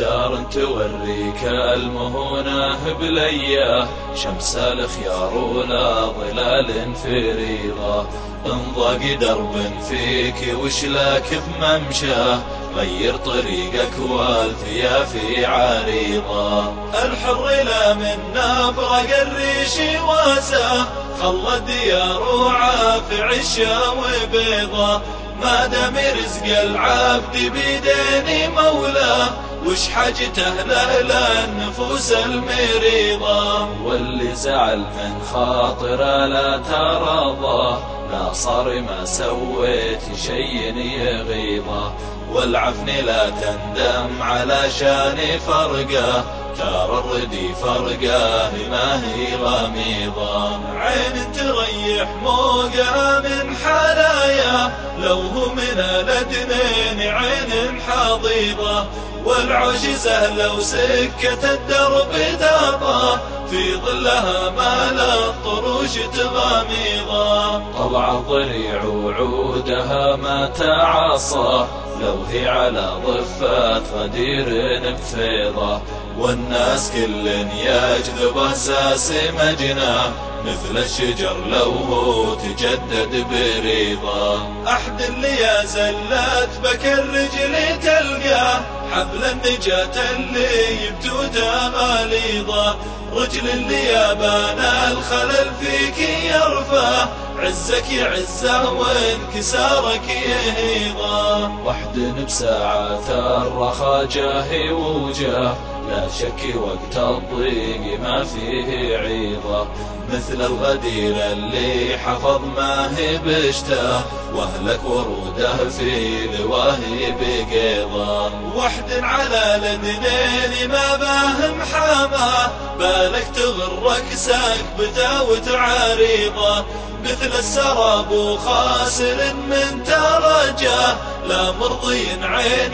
دار توريك المهونة بلياه شمس الخيار ولا ظلال فريضة انضاق درب فيك وشلاك بممشاه غير طريقك والفيافي عريضة. الحر لا من نبرق الريش واساه خلى الديار وعاف عشا وبيضة ما دام رزق العبد بيدين مولاه وش حاجته له النفوس المريضة؟ واللي زعل من خاطره لا ترضى لا صار ما سويت شي يغيظه. والعفن لا تندم على شان فرقه. ترى الردي فرقه ما هي غميضة. عين تريح موقع من حلايا لو هو من الاثنين عين حضيضة والعجزة لو سكت الدرب دابا في ظلها ما لا الطروش تغاميضا طلع ضريع وعودها ما تعصى لو هي على ضفة غدير بفيضة والناس كل يجذب أساس مجنى. مثل الشجر لو هو تجدد بريضة أحد اللي زلت بك الرجل تلقاه حبل النجاة اللي يبتوته غليظة رجل اللي يابان الخلل فيك يرفع عزك يعزه وانكسارك يهيضه وحد بساعات الرخا جاهي وجاه لا شك وقت الضيق ما فيه عيضة. مثل الغدير اللي حفظ ما هي بشتاه واهلك وروده في لواهي بقيضة. وحد على الاثنين ما باهم حاماه بالك تغرك سكبته وتعريضه مثل السراب وخاسر من ترجاه لا مرضي عين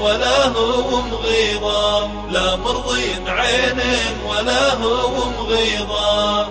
ولا هو مغيضا لا مرضي عين ولا هو مغيضا